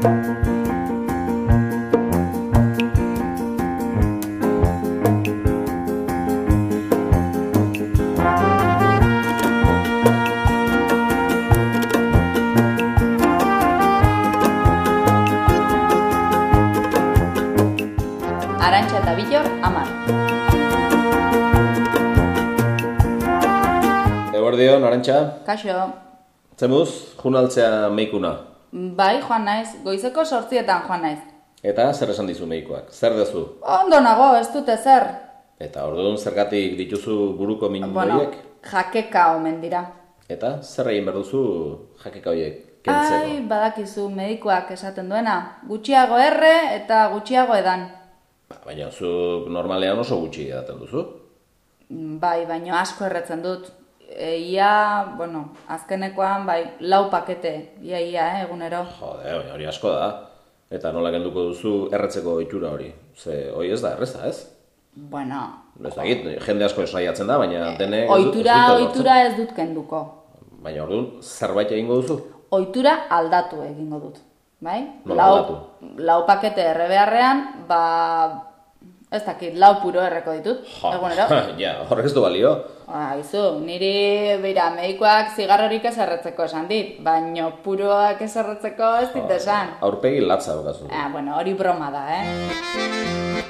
Arantxa eta Bilor, amar. Eguerdio, narantxa, Kaixo, zemuz, junaltzea meikuna. Bai joan naiz, goizeko sortzietan joan naiz. Eta zer esan dizu meikoak, zer dezu? Ondo nago, ez dute zer. Eta orduan zergatik dituzu buruko min Bueno, horiek? jakeka omen dira. Eta zer egin behar duzu jakeka horiek Ai, kentzeko? badakizu medikoak esaten duena, gutxiago erre eta gutxiago edan. Ba, baina zu normalean oso gutxi edaten duzu. Bai, baino asko erretzen dut. E, ia, bueno, azkenekoan, bai, lau pakete, ia, ia, eh, egunero. Jode, hori asko da. Eta nola kenduko duzu erretzeko itxura hori. Ze, hori ez da, erreza, ez? Bueno, Ez dakit, jende asko esaiatzen da, baina ez dut- ez oitura, dute lortzen. oitura ez dut kenduko. Baina orduan, zerbait egingo duzu? Oitura aldatu egingo dut, bai? Nola lau, aldatu? lau pakete erre beharrean, ba, ez dakit, lau puro erreko ditut, Ja, egunero. ja, horrek ez du balio. Aizu, niri, beira, medikoak zigarrorik ez erretzeko esan dit, baino puroak ez erretzeko ez dit esan. Aurpegi latza bakazu. Ah, bueno, hori broma da, eh?